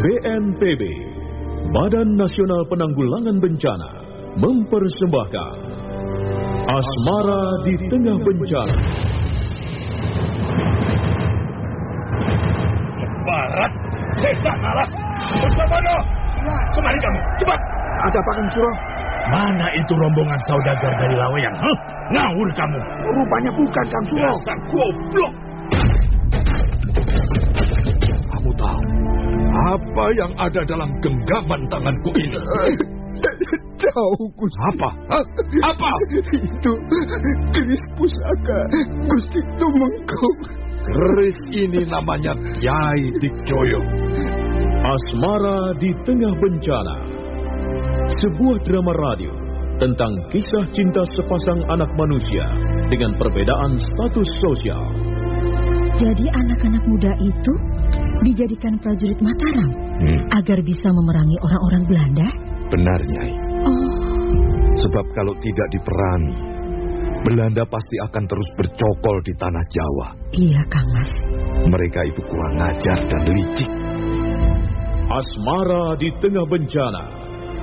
BNPB, Badan Nasional Penanggulangan Bencana, mempersembahkan Asmara di Tengah Bencana. Barat, setan alas, bersama Kemari kamu, cepat. Ada apa, Kang Suro? Mana itu rombongan saudagar dari Laweyan? Huh? Ngawur kamu. Rupanya bukan, Kang Suro. Dasar goblok. Kamu tahu apa yang ada dalam genggaman tanganku ini? Tahu, Gusti. Apa? Hah? Apa? Itu keris pusaka Gusti Tumengkung. Keris ini namanya Kiai Dikjoyo. Asmara di Tengah Bencana. Sebuah drama radio tentang kisah cinta sepasang anak manusia dengan perbedaan status sosial. Jadi anak-anak muda itu dijadikan prajurit Mataram Hmm, agar bisa memerangi orang-orang Belanda? benar, Nyai. Oh, Sebab kalau tidak diperangi, Belanda pasti akan terus bercokol di tanah Jawa. iya Kang Mas. Mereka itu kurang ajar dan licik. Asmara di Tengah Bencana.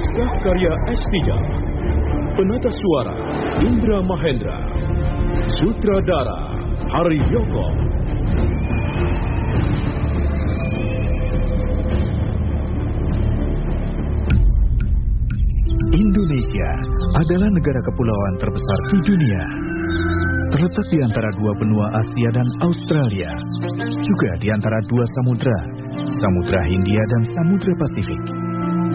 Naskah karya S. Tijab Penata suara Indra Mahendra Sutradara Hari Yoko Indonesia adalah negara kepulauan terbesar di dunia. Terletak di antara dua benua Asia dan Australia, juga di antara dua samudra, Samudra Hindia dan Samudra Pasifik.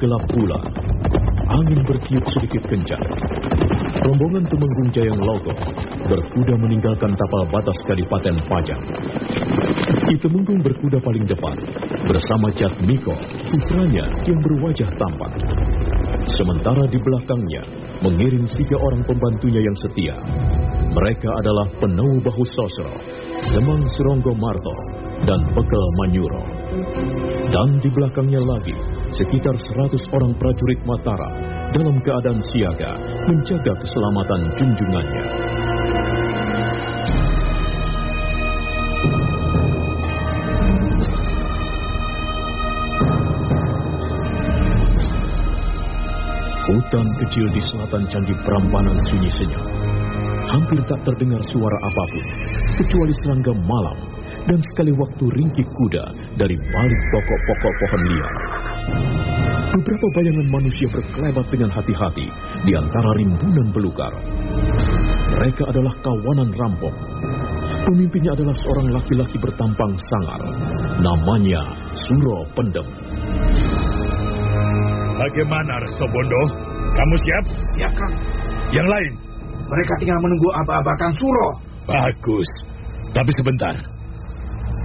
Gelap pula. Angin bertiup sedikit kencang. Rombongan Tumenggung Jayang Logo Berkuda meninggalkan tapal batas Kadipaten Pajang. Ki Temenggung berkuda paling depan Bersama Jat Miko Putranya yang berwajah tampan. Sementara di belakangnya Mengiring tiga orang pembantunya yang setia. Mereka adalah Penuh Bahu Sosro Demang Suronggo Marto Dan Pekel Manyuro. Dan di belakangnya lagi, sekitar 100 orang prajurit Mataram dalam keadaan siaga menjaga keselamatan junjungannya. Hutan kecil di selatan Candi Prambanan sunyi senyap. Hampir tak terdengar suara apa pun, kecuali serangga malam dan sekali waktu ringkih kuda dari balik pokok-pokok pohon liar. Beberapa bayangan manusia berkelebat dengan hati-hati di antara rimbunan belukar. Mereka adalah kawanan rampok. Pemimpinnya adalah seorang laki-laki bertampang sangar. Namanya Suro Pendem. Bagaimana, Resobondo? Kamu siap? Siap, Kang. Yang lain? Mereka tinggal menunggu aba-aba Kang Suro. Bagus. Tapi sebentar.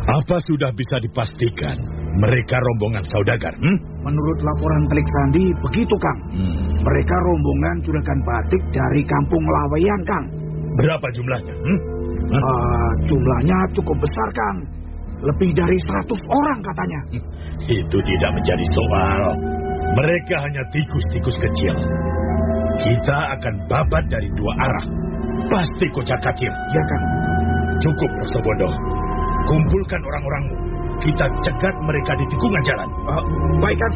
Apa sudah bisa dipastikan Mereka rombongan saudagar. Hmm? Menurut laporan Telik Sandi, begitu Kang. Hmm. Mereka rombongan juragan batik dari kampung Laweyan Kang. Berapa jumlahnya? Hmm? Ah, jumlahnya cukup besar Kang. Lebih dari 100 orang katanya. Itu tidak menjadi soal. Mereka hanya tikus-tikus kecil. Kita akan babat dari dua arah. Pasti kocak kacir. Ya Kang. Cukup, Rosobondo. Kumpulkan orang-orangmu. Kita cegat mereka di tikungan jalan. Ah, baik Kang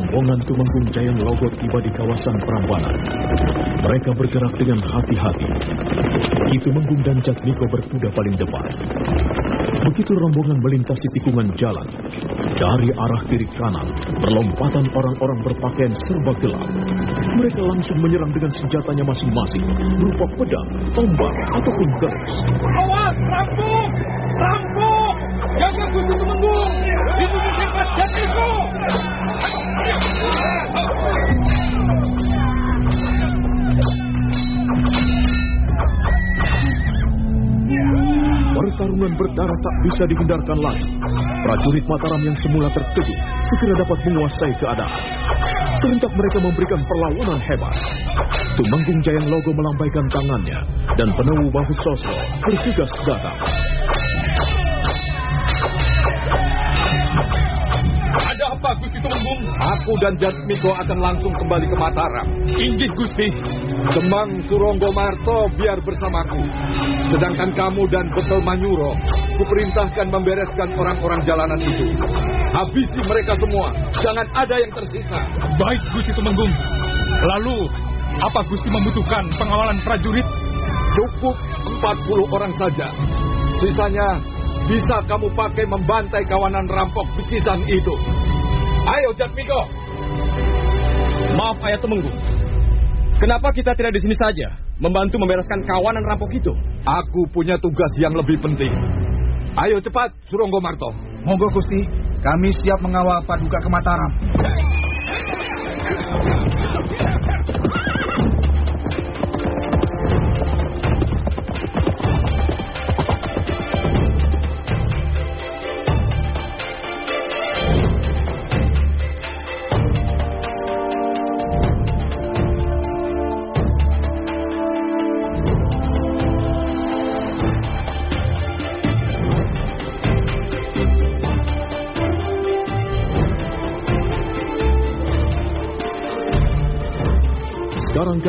Rombongan Tumenggung Jayang Logo tiba di kawasan Prambanan. Mereka bergerak dengan hati-hati. Ki Tumenggung dan Jatmiko berkuda paling depan. Begitu rombongan melintasi tikungan jalan, dari arah kiri kanan, berlompatan orang-orang berpakaian serba gelap. Mereka langsung menyerang dengan senjatanya masing-masing, berupa pedang, tombak, ataupun garis. Awas, rampok! Rampok! Jaga Gusti Tumenggung! Itu sifat jatiku! Pertarungan berdarah tak bisa dihindarkan lagi. Prajurit Mataram yang semula terkejut segera dapat menguasai keadaan. Serentak mereka memberikan perlawanan hebat. Tumenggung Jayang Logo melambaikan tangannya dan penewu bahu sosro bergegas datang. Tumenggung? Aku dan Jatmiko akan langsung kembali ke Mataram. Inggih, Gusti. Demang Suronggo Marto biar bersamaku. Sedangkan kamu dan Betel Manyuro, kuperintahkan membereskan orang-orang jalanan itu. Habisi mereka semua. Jangan ada yang tersisa. Baik, Gusti Tumenggung. Lalu, apa Gusti membutuhkan pengawalan prajurit? Cukup 40 orang saja. Sisanya bisa kamu pakai membantai kawanan rampok bisisan itu. Ayo Jatmiko. Maaf Ayah Temenggung. Kenapa kita tidak di sini saja membantu membereskan kawanan rampok itu? Aku punya tugas yang lebih penting. Ayo cepat, Suronggo Marto. Monggo Gusti, kami siap mengawal Paduka ke Mataram.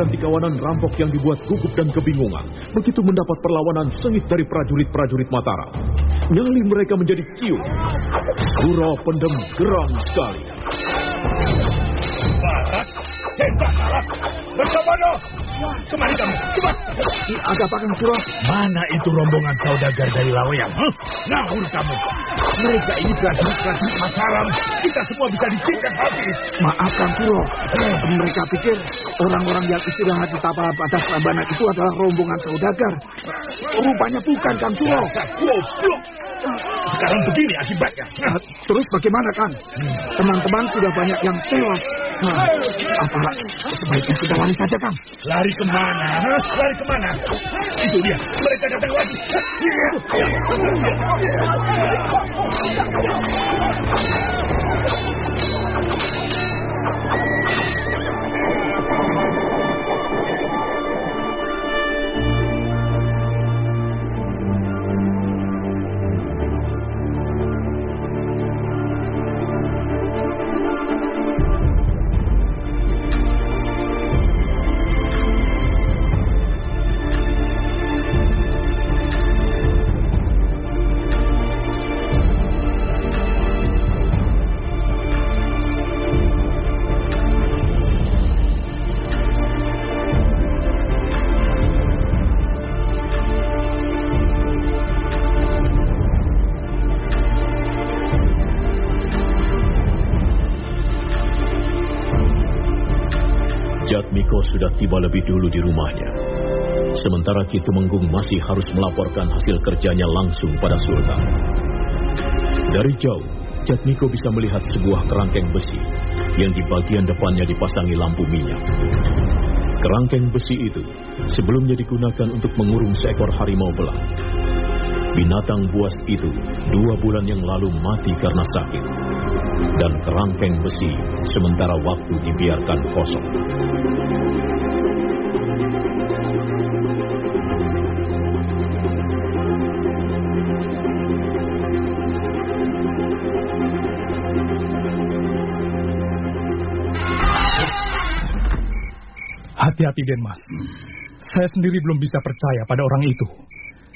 Sekarang ganti kawanan rampok yang dibuat gugup dan kebingungan. Begitu mendapat perlawanan sengit dari prajurit-prajurit Mataram. Nyali mereka menjadi ciut. Suro pendem geram sekali. Barat. Kemari kamu, cepat. Ada apa Kang Suro? Mana itu rombongan saudagar dari Laweyan? Huh? Ngawur kamu. Mereka ini prajurit-prajurit Mataram. Kita semua bisa disingkat habis. Maaf Kang Suro. Mereka pikir orang-orang yang istirahat di tapal batas Prambanan itu adalah rombongan saudagar. Rupanya bukan Kang Suro. Goblok. Sekarang begini akibatnya. Nah, terus bagaimana Kang? Teman-teman sudah banyak yang tewas. Nah, apa sebaiknya kita lari saja Kang? Lari ke mana? Lari ke mana? Itu dia. Mereka datang lagi. Jatmiko sudah tiba lebih dulu di rumahnya. Sementara Ki Tumenggung masih harus melaporkan hasil kerjanya langsung pada Sultan. Dari jauh, Jatmiko bisa melihat sebuah kerangkeng besi yang di bagian depannya dipasangi lampu minyak. Kerangkeng besi itu sebelumnya digunakan untuk mengurung seekor harimau belang. Binatang buas itu dua bulan yang lalu mati karena sakit. Dan kerangkeng besi sementara waktu dibiarkan kosong. Hati-hati Denmas. Saya sendiri belum bisa percaya pada orang itu.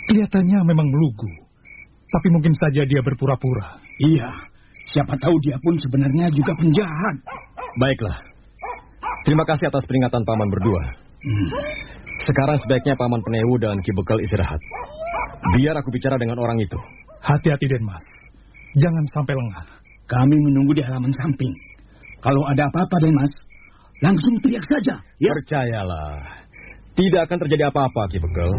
Kelihatannya memang melugu. Tapi mungkin saja dia berpura-pura. Iya, siapa tahu dia pun sebenarnya juga penjahat. Baiklah. Terima kasih atas peringatan paman berdua. Hmm. Sekarang sebaiknya paman Penewu dan Ki Bekal istirahat. Biar aku bicara dengan orang itu. Hati-hati Denmas. Jangan sampai lengah. Kami menunggu di halaman samping. Kalau ada apa-apa, Denmas, langsung teriak saja. Ya? Percayalah. Tidak akan terjadi apa-apa, Ki Bekal.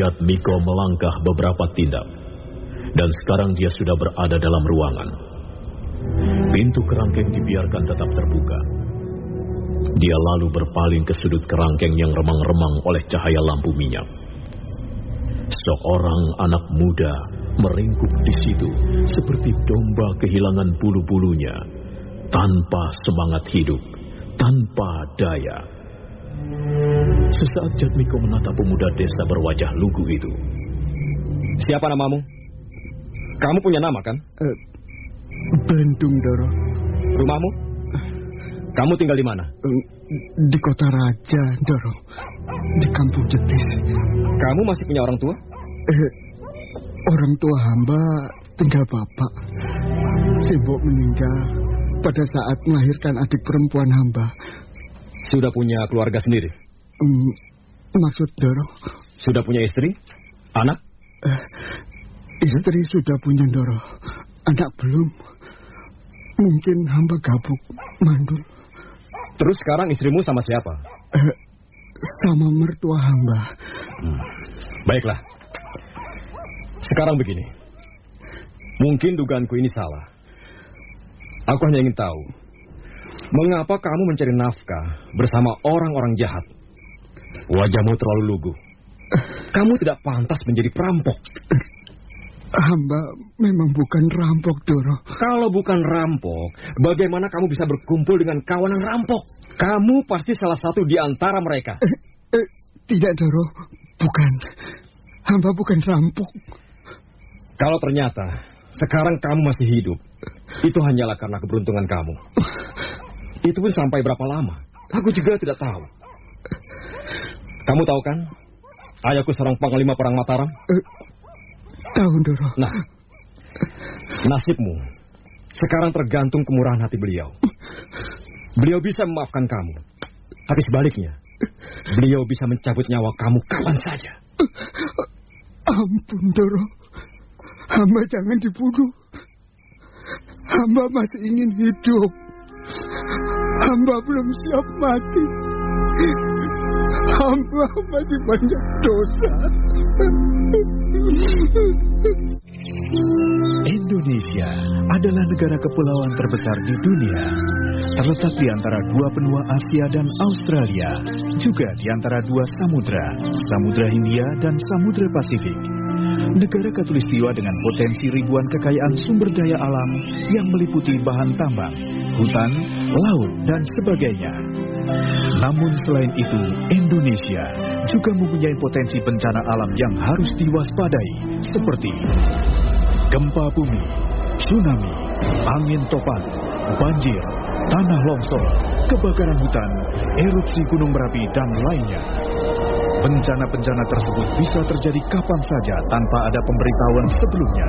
Jatmiko melangkah beberapa tindak. Dan sekarang dia sudah berada dalam ruangan. Pintu kerangkeng dibiarkan tetap terbuka. Dia lalu berpaling ke sudut kerangkeng yang remang-remang oleh cahaya lampu minyak. Seorang anak muda meringkuk di situ seperti domba kehilangan bulu-bulunya, tanpa semangat hidup, tanpa daya. Sesaat Jatmiko menatap pemuda desa berwajah lugu itu. Siapa namamu? Kamu punya nama kan? Uh, Bandung, Doro. Rumahmu? Kamu tinggal di mana? Uh, di kota Raja, Doro. Di kampung Jetis. Kamu masih punya orang tua? Uh, orang tua hamba tinggal bapak. Simbok meninggal pada saat melahirkan adik perempuan hamba. Sudah punya keluarga sendiri? Um, maksud Doro? Sudah punya istri? Anak? Uh, istri sudah punya Doro. Anak belum. Mungkin hamba gabuk, mandul. Terus sekarang istrimu sama siapa? Uh, sama mertua hamba. Hmm. Baiklah. Sekarang begini. Mungkin dugaanku ini salah. Aku hanya ingin tahu. Mengapa kamu mencari nafkah bersama orang-orang jahat? Wajahmu terlalu lugu. Kamu tidak pantas menjadi perampok. Hamba memang bukan rampok, Doro. Kalau bukan rampok, bagaimana kamu bisa berkumpul dengan kawanan rampok? Kamu pasti salah satu di antara mereka. Eh, eh, tidak, Doro. Bukan. Hamba bukan rampok. Kalau ternyata sekarang kamu masih hidup, itu hanyalah karena keberuntungan kamu. Itu pun sampai berapa lama? Aku juga tidak tahu. Kamu tahu kan? Ayahku seorang panglima perang Mataram. Uh, tahu, Doro. Nah, nasibmu sekarang tergantung kemurahan hati beliau. Beliau bisa memaafkan kamu. Tapi sebaliknya, beliau bisa mencabut nyawa kamu kapan saja. Ampun, Doro. Hamba jangan dibunuh. Hamba masih ingin hidup. Hamba belum siap mati. Hamba masih banyak dosa. Indonesia adalah negara kepulauan terbesar di dunia. Terletak di antara dua benua Asia dan Australia, juga di antara dua samudra, Samudra Hindia dan Samudra Pasifik. Negara katulistiwa dengan potensi ribuan kekayaan sumber daya alam yang meliputi bahan tambang, hutan, laut, dan sebagainya. Namun selain itu, Indonesia juga mempunyai potensi bencana alam yang harus diwaspadai, seperti gempa bumi, tsunami, angin topan, banjir, tanah longsor, kebakaran hutan, erupsi gunung berapi, dan lainnya. Bencana-bencana tersebut bisa terjadi kapan saja tanpa ada pemberitahuan sebelumnya.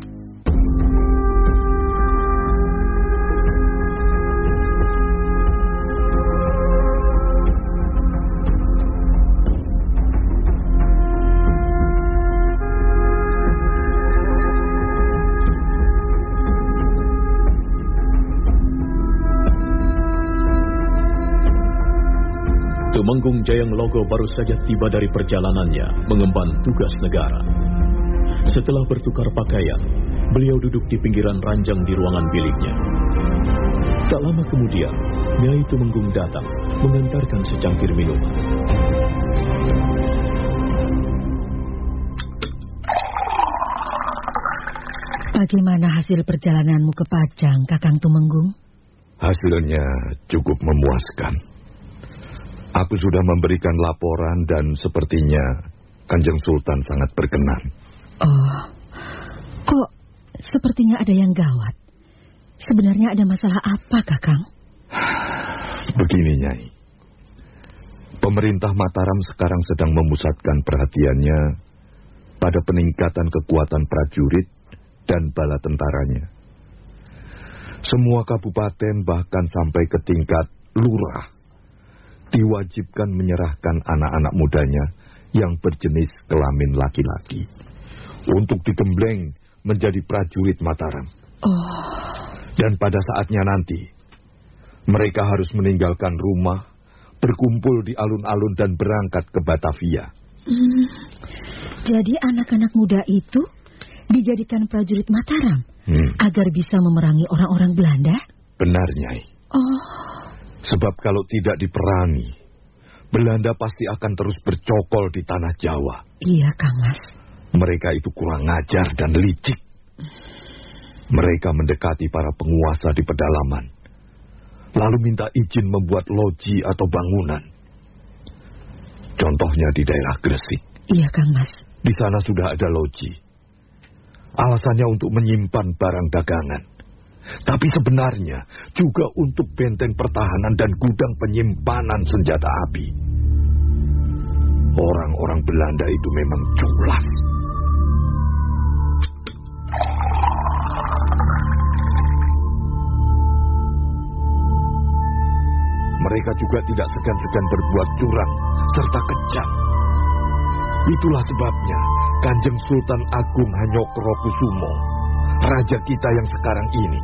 Jayang Logo baru saja tiba dari perjalanannya mengemban tugas negara. Setelah bertukar pakaian, beliau duduk di pinggiran ranjang di ruangan biliknya. Tak lama kemudian, Nyai Tumenggung datang mengantarkan secangkir minuman. Bagaimana hasil perjalananmu ke Pajang, Kakang Tumenggung? Hasilnya cukup memuaskan. Aku sudah memberikan laporan dan sepertinya Kanjeng Sultan sangat berkenan. Oh, kok sepertinya ada yang gawat? Sebenarnya ada masalah apa, Kakang? Begini, Nyai. Pemerintah Mataram sekarang sedang memusatkan perhatiannya pada peningkatan kekuatan prajurit dan bala tentaranya. Semua kabupaten bahkan sampai ke tingkat lurah diwajibkan menyerahkan anak-anak mudanya yang berjenis kelamin laki-laki untuk digembleng menjadi prajurit Mataram. Oh. Dan pada saatnya nanti, mereka harus meninggalkan rumah, berkumpul di alun-alun dan berangkat ke Batavia. Hmm. Jadi anak-anak muda itu dijadikan prajurit Mataram Hmm, agar bisa memerangi orang-orang Belanda? benar, Nyai. Oh, Sebab kalau tidak diperangi, Belanda pasti akan terus bercokol di tanah Jawa. iya, Kang Mas. Mereka itu kurang ajar dan licik. Mereka mendekati para penguasa di pedalaman, lalu minta izin membuat loji atau bangunan. Contohnya di daerah Gresik. Iya, Kang Mas. Di sana sudah ada loji. Alasannya untuk menyimpan barang dagangan. Tapi sebenarnya juga untuk benteng pertahanan dan gudang penyimpanan senjata api. Orang-orang Belanda itu memang culas. Mereka juga tidak segan-segan berbuat curang serta kejam. Itulah sebabnya Kanjeng Sultan Agung Hanyokrokusumo, raja kita yang sekarang ini,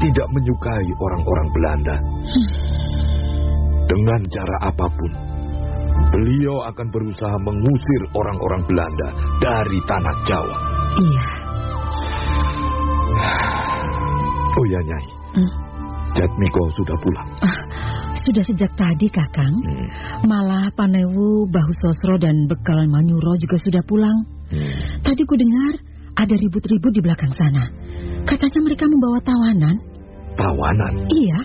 tidak menyukai orang-orang Belanda. Dengan cara apa pun, beliau akan berusaha mengusir orang-orang Belanda dari tanah Jawa. Iya. Oh ya, Nyai. Hmm. Jatmiko sudah pulang. Sudah sejak tadi, Kakang. Hmm. Malah Panewu, Bahu Sosro, dan Bekal Manyuro juga sudah pulang. Hmm. Tadi ku dengar ada ribut-ribut di belakang sana. Katanya mereka membawa tawanan. Tawanan. Iya.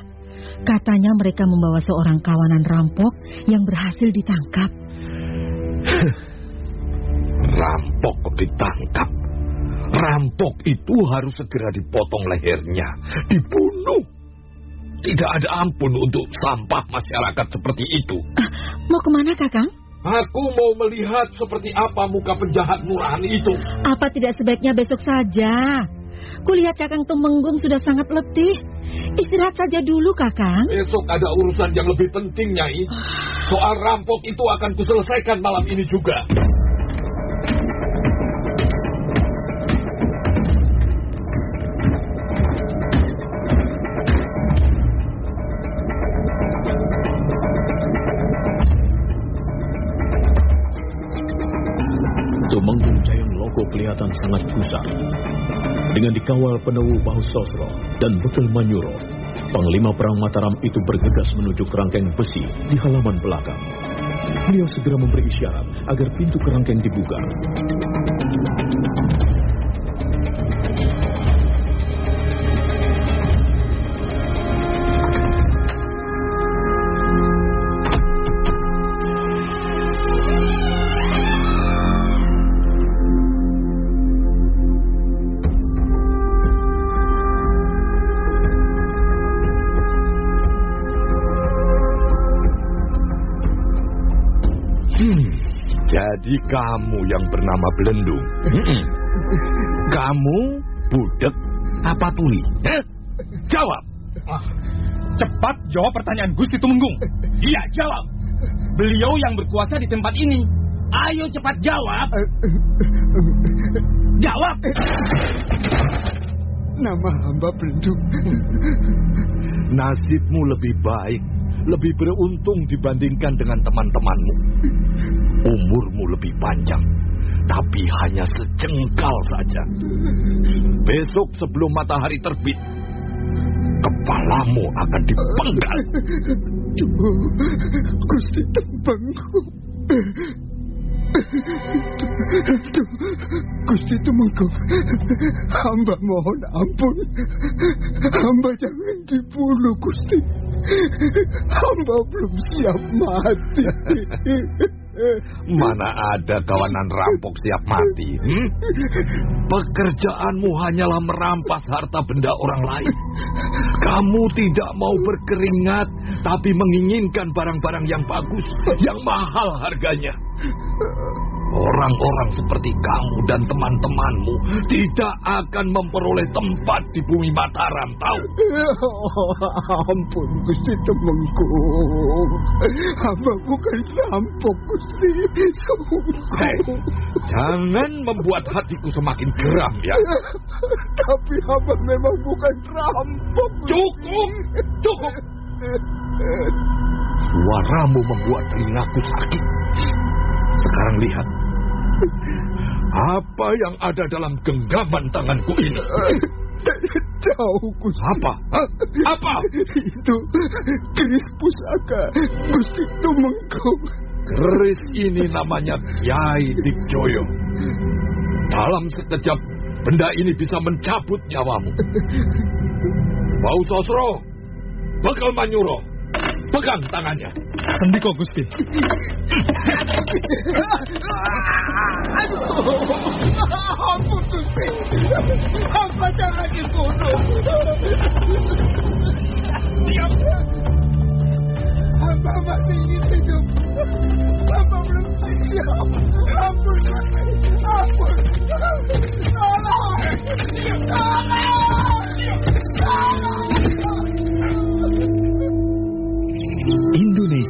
Katanya mereka membawa seorang kawanan rampok yang berhasil ditangkap. Rampok ditangkap. Rampok itu harus segera dipotong lehernya, dibunuh. Tidak ada ampun untuk sampah masyarakat seperti itu. Mau ke mana, Kakang? Aku mau melihat seperti apa muka penjahat murahan itu. Apa tidak sebaiknya besok saja? Kulihat Kakang Tumenggung sudah sangat letih. Istirahat saja dulu, Kakang. Besok ada urusan yang lebih penting, Nyai. Soal rampok itu akan kuselesaikan malam ini juga. Loko kelihatan sangat gusar. Dengan dikawal penewu Bahu Sosro dan Bekel Manyuro, Panglima Perang Mataram itu bergegas menuju kerangkeng besi di halaman belakang. Beliau segera memberi isyarat agar pintu kerangkeng dibuka. Jadi kamu yang bernama Belendung. Mm-mm. Kamu budek apa tuli? Eh? Jawab. Ah, cepat jawab pertanyaan Gusti Tumenggung. Iya, jawab. Beliau yang berkuasa di tempat ini. Ayo cepat jawab. Jawab. Nama hamba Belendung. Nasibmu lebih baik lebih beruntung dibandingkan dengan teman-temanmu. Umurmu lebih panjang, tapi hanya sejengkal saja. Besok sebelum matahari terbit, kepalamu akan dipenggal. Gusti Tembangku. Gusti Tumenggung, hamba mohon ampun. Hamba jangan dibunuh, Gusti. Hamba belum siap mati. Mana ada kawanan rampok siap mati? Hmm? Pekerjaanmu hanyalah merampas harta benda orang lain. Kamu tidak mau berkeringat, tapi menginginkan barang-barang yang bagus, yang mahal harganya. Orang-orang seperti kamu dan teman-temanmu tidak akan memperoleh tempat di bumi Mataram, tahu? Oh, ampun, Gusti Temenggung. Hamba bukan rampok, Gusti. Hei, jangan membuat hatiku semakin geram, ya. Tapi hamba memang bukan rampok. Cukup, cukup. Suaramu membuat telingaku sakit. Sekarang lihat. Apa yang ada dalam genggaman tanganku ini? Tahu, Gusti. Apa? Hah? Apa? Itu keris pusaka Gusti Tumenggung. Keris ini namanya Kiai Dikjoyo. Dalam sekejap, benda ini bisa mencabut nyawamu. Bau Sosro, bakal Manyuro, pegang tangannya. Sendiko, Gusti. Ampun, Gusti. Hamba jangan dibunuh. Hamba masih ingin hidup. Hamba belum siap. Ampun.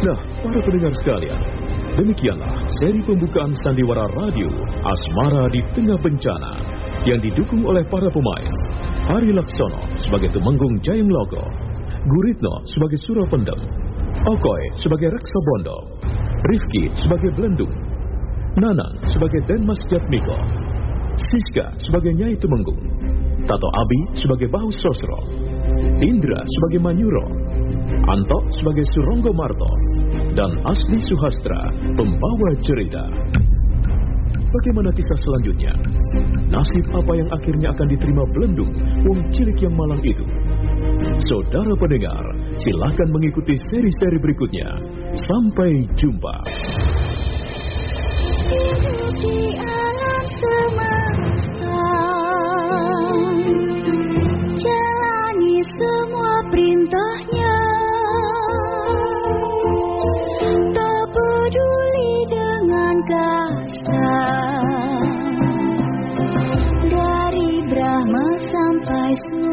Nah, para pendengar sekalian, demikianlah seri pembukaan Sandiwara Radio Asmara di Tengah Bencana yang didukung oleh para pemain. Hari Laksono sebagai Tumenggung Jayeng Logo, Guritno sebagai Surapendem, Okoy sebagai Reksa Bondo, Rifki sebagai Belendung, Nanang sebagai Denmas Jatmiko, Siska sebagai Nyai Tumenggung, Tato Abi sebagai Bahu Sosro, Indra sebagai Manyuro, Anto sebagai Suronggo Marto, dan Asli Suhastra, pembawa cerita. Bagaimana kisah selanjutnya? Nasib apa yang akhirnya akan diterima Belendung, wong cilik yang malang itu? Saudara pendengar, silakan mengikuti seri-seri berikutnya. Sampai jumpa. Kasar Dari Brahma sampai Sudra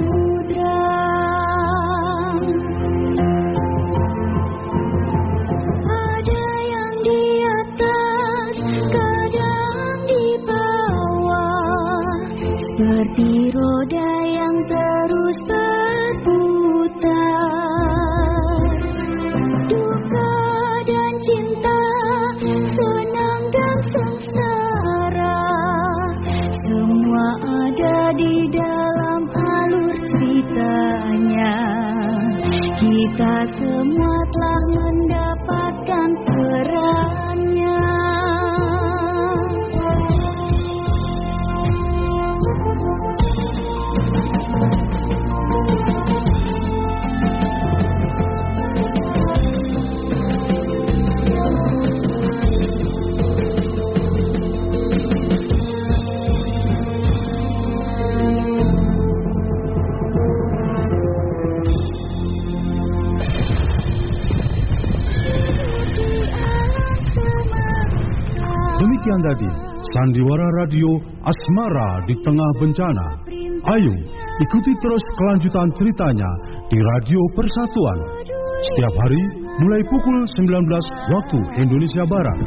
你没听懂啊？Sandiwara Radio Asmara di Tengah Bencana. Ayo, ikuti terus kelanjutan ceritanya di Radio Persatuan. Setiap hari mulai pukul 19 waktu Indonesia Barat.